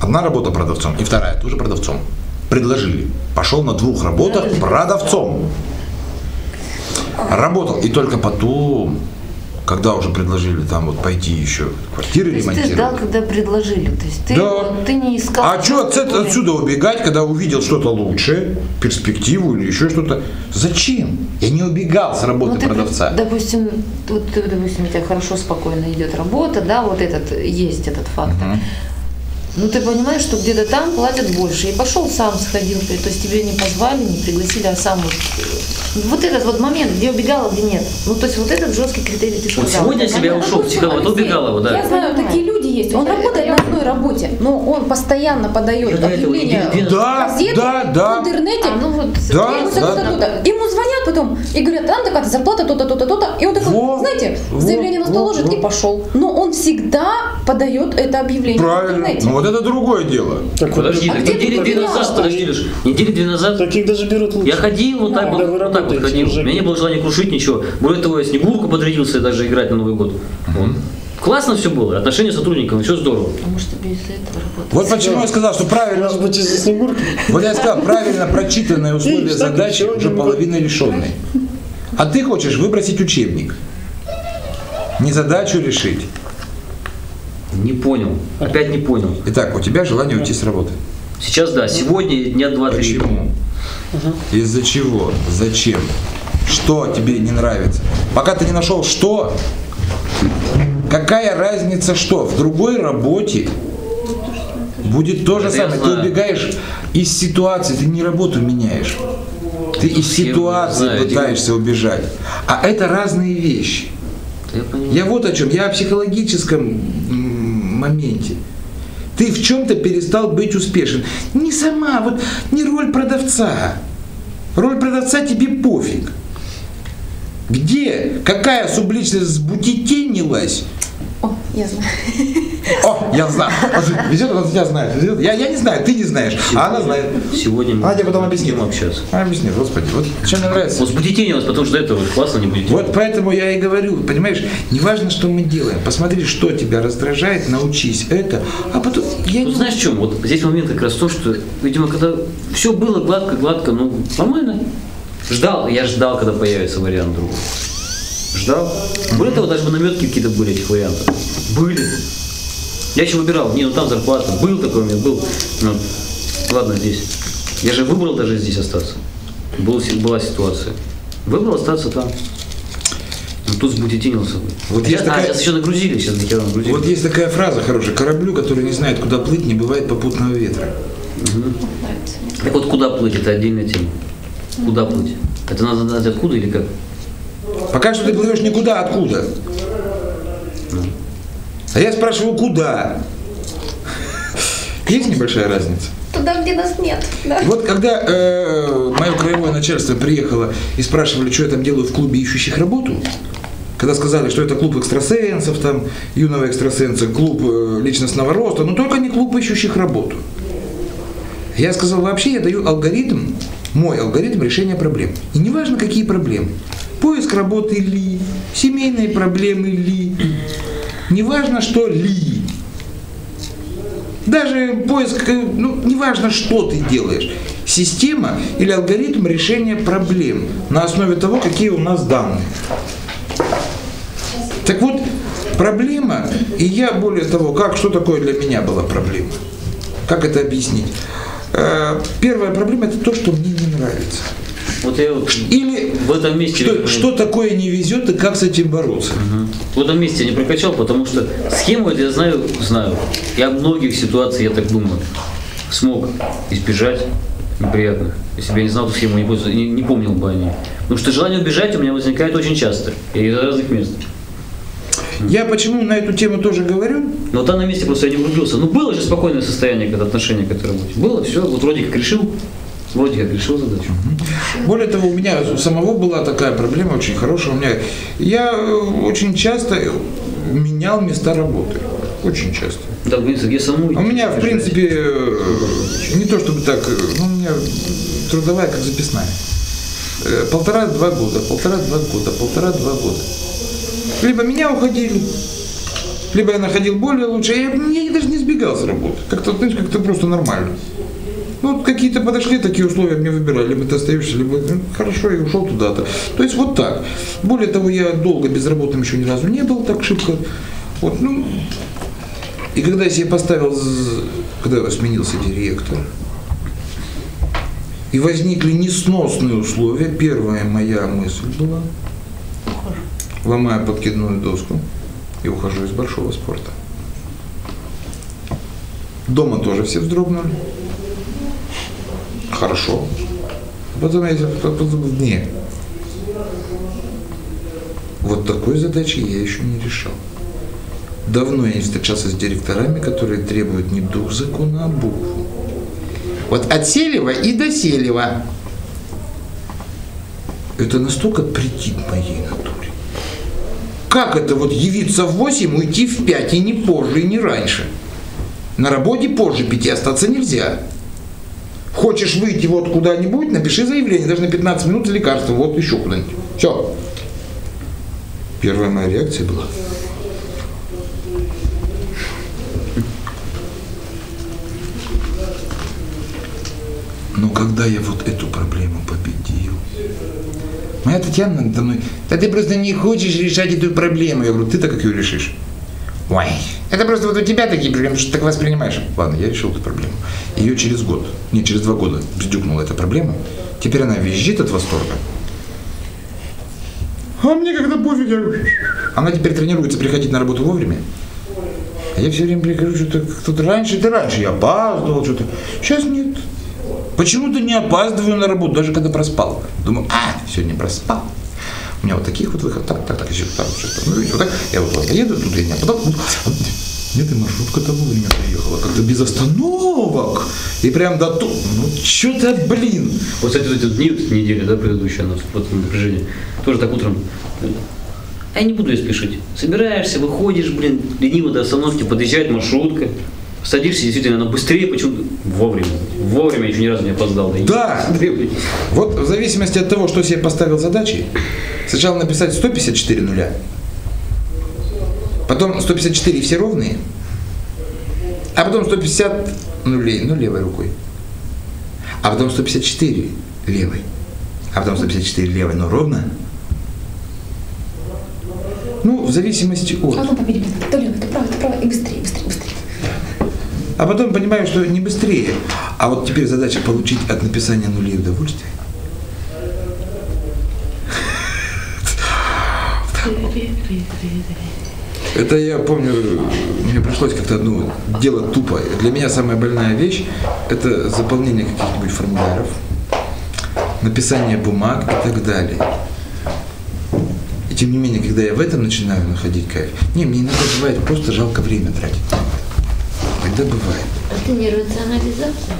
Одна работа продавцом, и вторая тоже продавцом. Предложили. Пошел на двух работах продавцом. Работал. И только потом, когда уже предложили там вот пойти еще квартиры То есть ты ждал, ремонтировать. когда предложили. То есть ты, Да. ты не искал. А что отсюда убегать, когда увидел что-то лучшее, перспективу или еще что-то? Зачем? Я не убегал с работы Ну, ты, продавца. допустим, вот, ты, допустим, у тебя хорошо, спокойно идет работа, да, вот этот, есть этот фактор. Ну, ты понимаешь, что где-то там платят больше. И пошел сам сходил, то есть тебе не позвали, не пригласили, а сам вот, э, вот этот вот момент, где убегала, где нет. Ну, то есть вот этот жесткий критерий ты Вот сказал. сегодня я себя ушел, психолог, Алексей, убегала его, Я да. знаю, такие люди есть. Он работает на одной работе, но он постоянно подает объявления Да, в газету, да, да. в интернете. А, ну вот, Да, Ему, да, да. Ему звонят потом и говорят, там такая зарплата, то-то, то-то, то-то. И он такой, Во, знаете, во, заявление на стол ложит во. и пошел. Но он всегда подает это объявление в Правильно. интернете. Ну вот это другое дело. Так вот, Подожди, А недели две назад, подожди, Леш, недели две назад Таких даже берут лучше. я ходил вот так вот, вот так вот ходил. У меня не было желания крушить ничего. Более того, я Снегурку подрядился даже играть на Новый год. Классно все было, отношения с сотрудниками, все здорово. А может тебе из-за этого работать? Вот почему я сказал, что правильно, Может быть, из-за Снегурки? вот я сказал, правильно прочитанные условия задачи уже половина лишенной. А ты хочешь выбросить учебник. Не задачу решить. Не понял, опять не понял. Итак, у тебя желание уйти с работы. Сейчас да, сегодня дня два-три. Почему? Из-за чего? Зачем? Что тебе не нравится? Пока ты не нашел что, какая разница что? В другой работе будет то же Это самое. Ты убегаешь из ситуации, ты не работу меняешь. Ты из ситуации знаю, пытаешься убежать. А это разные вещи. Я. Я вот о чем. Я о психологическом моменте. Ты в чем-то перестал быть успешен. Не сама, вот не роль продавца. Роль продавца тебе пофиг. Где, какая субличность сбутетенилась? О, я знаю. [LAUGHS] О, я знаю. Везет, он тебя знает. Везет. Я, я не знаю, ты не знаешь, а она знает. Сегодня мы Она тебе потом объяснит. общаться. Она объяснит, господи, вот чем мне нравится. Вот будете потому что до этого классно не будете. Вот поэтому я и говорю, понимаешь, не важно, что мы делаем. Посмотри, что тебя раздражает, научись это, а потом я Ну не знаешь в чем? Вот здесь момент как раз в том, что, видимо, когда все было гладко, гладко, ну нормально. Ждал, я ждал, когда появится вариант другой. Ждал. Более того, даже наметки какие-то были этих вариантов. Были. Я еще выбирал, не, ну там зарплата. Был такой момент, был. Ну, ладно, здесь. Я же выбрал даже здесь остаться. Был, была ситуация. Выбрал остаться там. Ну тут сбудетинился. Вот а, есть сейчас, такая- а, сейчас еще нагрузили, сейчас до хера нагрузили. Вот есть такая фраза хорошая. Кораблю, который не знает, куда плыть, не бывает попутного ветра. Так вот, куда плыть, это отдельная тема. Куда плыть? Это надо знать откуда или как? Пока что ты плывешь никуда, откуда. А я спрашиваю, куда? Есть небольшая разница? Туда, где нас нет. Да. Вот когда э, мое краевое начальство приехало и спрашивали, что я там делаю в клубе ищущих работу, когда сказали, что это клуб экстрасенсов, там, юного экстрасенса, клуб э, личностного роста, но только не клуб ищущих работу. Я сказал, вообще я даю алгоритм, мой алгоритм решения проблем. И неважно, какие проблемы. Поиск работы ли, семейные проблемы ли, неважно, что ли. Даже поиск, э, ну, неважно, что ты делаешь. Система или алгоритм решения проблем на основе того, какие у нас данные. Так вот, проблема, и я более того, как, что такое для меня была проблема? Как это объяснить? Э, Первая проблема это то, что мне не нравится. Вот я вот Или в этом месте... что, что такое не везет и как с этим бороться. Мгм. В этом месте я не прокачал, потому что схему я знаю, знаю. Я многих ситуаций, я так думаю, смог избежать неприятных. Если бы я не знал эту схему, не, пользовался- не, не помнил бы о ней. Потому что желание убежать у меня возникает очень часто. И из разных мест. Я почему на эту тему тоже говорю? Но там на месте просто я не влюбился. Ну было же спокойное состояние, когда отношение к этой работе. Было, все, вот вроде как решил, вроде как решил задачу. Более того, у меня у самого была такая проблема очень хорошая. У меня я э, очень часто менял места работы. Очень часто. Да, в принципе, где саму У меня, в принципе, э, не то чтобы так, э, ну, у меня трудовая как записная. Полтора-два года, полтора-два года, полтора-два года. Либо меня уходили, либо я находил более лучше. Я, я даже не сбегал с работы. Как-то, знаешь, как-то просто нормально. Ну, какие-то подошли такие условия, мне выбирали, либо ты остаешься, либо ну, хорошо, я ушел туда-то. То есть вот так. Более того, я долго безработным еще ни разу не был так шибко. Вот, ну, и когда я себе поставил, когда сменился директор, и возникли несносные условия, первая моя мысль была, ломаю подкидную доску и ухожу из большого спорта. Дома тоже все вздрогнули. Хорошо. Потом я подумал, не. Вот такой задачи я еще не решал. Давно я не встречался с директорами, которые требуют не дух закона, а букву. Вот от Селева и до Селева. Это настолько претит моей натуре. Как это вот явиться в 8, уйти в 5 и не позже, и не раньше? На работе позже 5 остаться нельзя. Хочешь выйти вот куда-нибудь, напиши заявление, даже на 15 минут за лекарство, вот еще куда-нибудь. Все. Первая моя реакция была. Но когда я вот эту проблему победил, моя Татьяна надо мной, да ты просто не хочешь решать эту проблему. Я говорю, ты-то как ее решишь? Ой, это просто вот у тебя такие проблемы, что ты так воспринимаешь. Ладно, я решил эту проблему. Ее через год, не через два года бздюкнула эта проблема. Теперь она визжит от восторга. А мне когда пофиг, я... Она теперь тренируется приходить на работу вовремя. А я все время прихожу, что-то кто-то раньше, ты раньше, я опаздывал, что-то. Сейчас нет. Почему-то не опаздываю на работу, даже когда проспал. Думаю, а, сегодня проспал. У меня вот таких вот выходов, так, так, так, еще так, еще так. Ну, вот так, я вот ладно, еду, тут я не, а потом, вот, а, нет, и маршрутка-то вовремя приехала, как-то без остановок. И прям до ту, ну, что-то, блин. Вот, кстати, вот эти вот дни, вот недели, да, предыдущая, она вот это напряжение, тоже так утром. А я не буду я спешить. Собираешься, выходишь, блин, лениво до остановки, подъезжает маршрутка, садишься, действительно, она быстрее, почему-то вовремя. Вовремя еще ни разу не опоздал. Да. Блин. Вот в зависимости от того, что себе поставил задачи, сначала написать 154 нуля, потом 154 и все ровные, а потом 150 нулей, ну левой рукой, а потом 154 левой, а потом 154 левой, но ровно. Ну, в зависимости А от. потом победим. То лево, то право, то право. И быстрее, быстрее, быстрее. А потом понимаю, что не быстрее. А вот теперь задача получить от написания нулей удовольствие. Это я помню, мне пришлось как-то ну, делать тупо. Для меня самая больная вещь – это заполнение каких-нибудь формуляров, написание бумаг и так далее. И тем не менее, когда я в этом начинаю находить кайф, не, мне иногда бывает просто жалко время тратить. Тогда бывает. А ты не рационализация?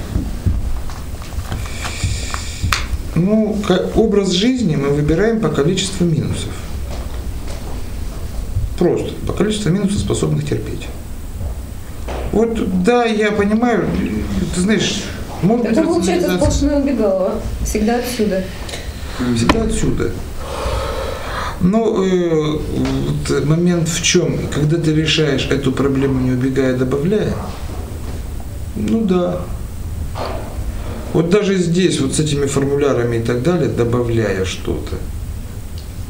Ну, образ жизни мы выбираем по количеству минусов. Просто по количеству минусов, способных терпеть. Вот, да, я понимаю, ты знаешь, может быть, Это получается сплошное убегало. Всегда отсюда. всегда отсюда. Но э, вот момент в чем, когда ты решаешь эту проблему, не убегая, добавляя, ну да. Вот даже здесь, вот с этими формулярами и так далее, добавляя что-то.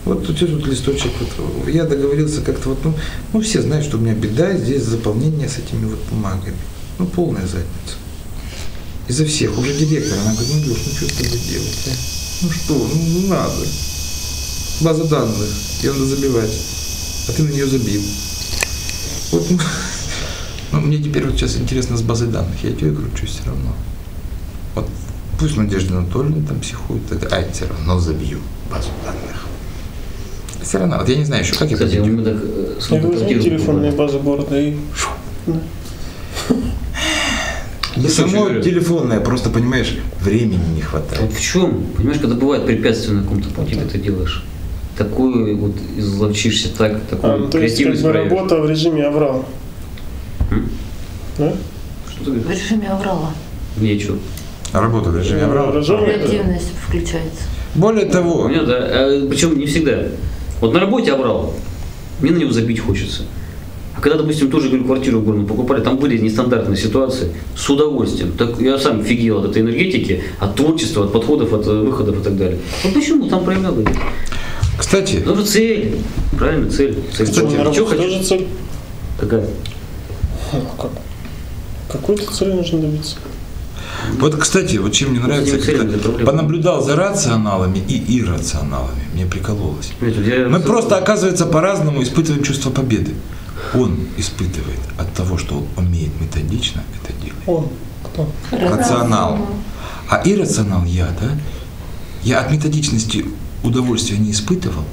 Вот тут вот листочек, вот, я договорился как-то вот, ну, ну все знают, что у меня беда здесь заполнение с этими вот бумагами. Ну, полная задница. Изо всех, уже директор, она говорит, ну, Леш, ну что с тобой делать, а? Ну что, ну, ну надо. База данных, ее надо забивать. А ты на нее забил. Вот, [LAUGHS] ну, ну, мне теперь вот сейчас интересно с базой данных, я тебе кручу все равно. Вот пусть Надежда Анатольевна там психует, это, а я все равно забью базу данных. Все равно, вот я не знаю еще, как я Кстати, победю. мы так Я квартиру телефонные базы города и Не само телефонное, просто, понимаешь, времени не хватает. Вот в чем? Понимаешь, когда бывает препятствие на каком-то пути, ты это делаешь. Такое вот изловчишься так, такую А, ну, то есть как бы работа в режиме аврал. М? Да? Что ты В режиме аврала. Нечего. Работа в режиме аврала. Креативность включается. Более того, меня, да. А, причем не всегда. Вот на работе обрал, мне на него забить хочется. А когда, допустим, тоже говорю, квартиру в городе покупали, там были нестандартные ситуации, с удовольствием. Так я сам офигел от этой энергетики, от творчества, от подходов, от э, выходов и так далее. Вот почему там проявлял это? кстати, Потому что цель, правильно, цель. цель. Что, на Чё работе хочу? тоже цель? Какая? Ну, как? Какой-то цели нужно добиться. вот, кстати, вот чем мне нравится, целями как-то проблема. понаблюдал за рационалами и иррационалами. Мне прикололось. Мы просто, оказывается, по-разному испытываем чувство победы. Он испытывает от того, что он умеет методично это делать. Он. Кто? Рационал. А иррационал я, да? Я от методичности удовольствия не испытывал.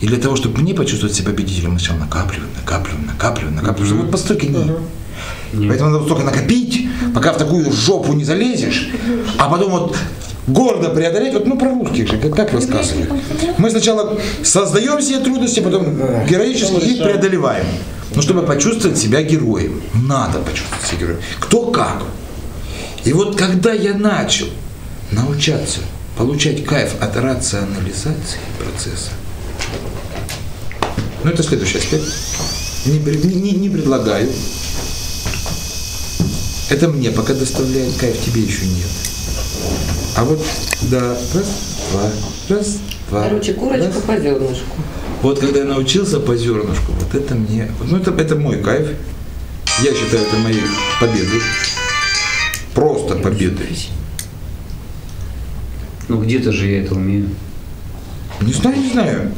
И для того, чтобы мне почувствовать себя победителем, мы сначала накапливаем, накапливаем, накапливаем, накапливаем. чтобы Вот по столько дней. Нет. Поэтому надо столько накопить, пока в такую жопу не залезешь, а потом вот гордо преодолеть, вот ну про русских же, как, как рассказывали. Мы сначала создаем себе трудности, потом героически их преодолеваем. Но чтобы почувствовать себя героем, надо почувствовать себя героем. Кто как. И вот когда я начал научаться получать кайф от рационализации процесса, ну это следующий аспект. Не, не- не- не предлагаю. Это мне пока доставляет кайф, тебе еще нет. А вот, да, раз, два, раз, два. Короче, курочка раз. по зернышку. Вот когда я научился по зернышку, вот это мне, ну это, это мой кайф. Я считаю это моей победой. Просто победой. Ну где-то же я это умею. Не знаю, не знаю.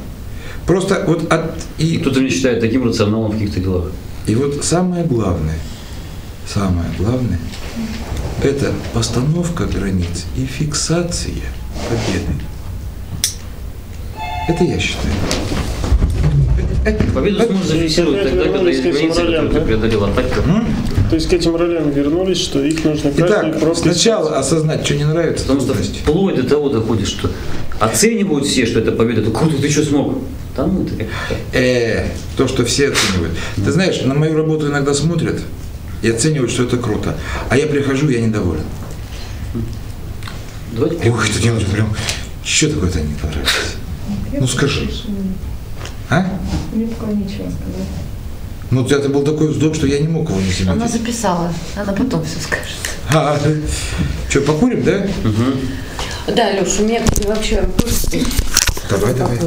Просто вот от И кто-то меня считает таким рационалом в каких-то делах. и вот самое главное, самое главное, это постановка границ и фиксация победы. Это я считаю. Победу сможешь зафиксировать тогда, когда есть к этим границы, которые ролям, ты преодолел. А так? То есть к этим ролям вернулись, что их нужно каждый Итак, просто... сначала осознать, что не нравится, Потому что вплоть до того доходит, что оценивают все, что это победа. Ты круто, ты что смог? Там. Э, то, что все оценивают. Ты знаешь, на мою работу иногда смотрят и оценивают, что это круто. А я прихожу, я недоволен. Давайте Ой, это делают прям, что такое-то не понравилось? Ну скажи. А? Мне пока нечего сказать. Ну, у тебя это был такой вздох, что я не мог его не Она заметить. записала, она потом все скажет. А, что, покурим, да? Да, Леша, у меня вообще. Давай, давай.